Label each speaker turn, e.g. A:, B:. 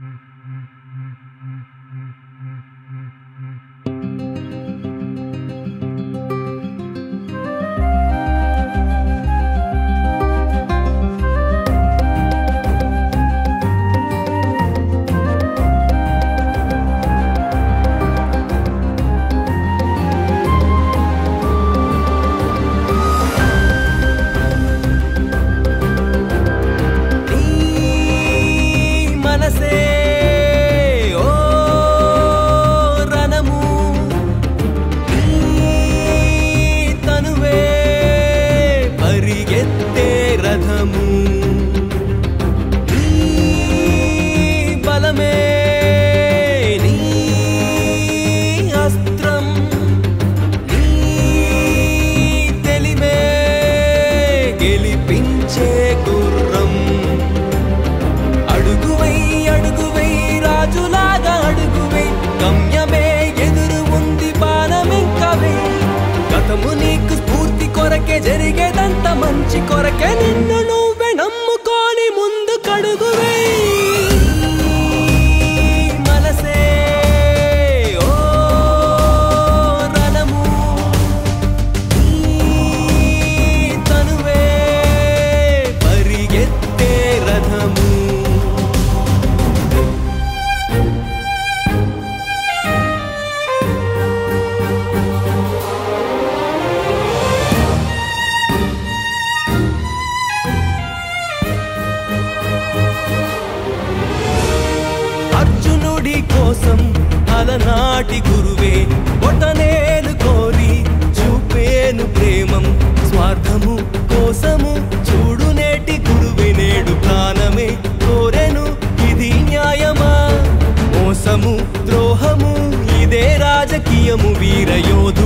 A: Mm-hmm. గతము నీకు స్ఫూర్తి కొరకే జరిగేదంత మంచి కొరకే నిన్ను కోసం అలనాటి గురువే బొటనేలు కోరి చూపేను ప్రేమం. స్వార్థము కోసము చూడు నేటి గురువే నేడు ప్రాణమే కోరెను ఇది న్యాయమా? మోసము ద్రోహము ఇదే రాజకీయము వీరయోధు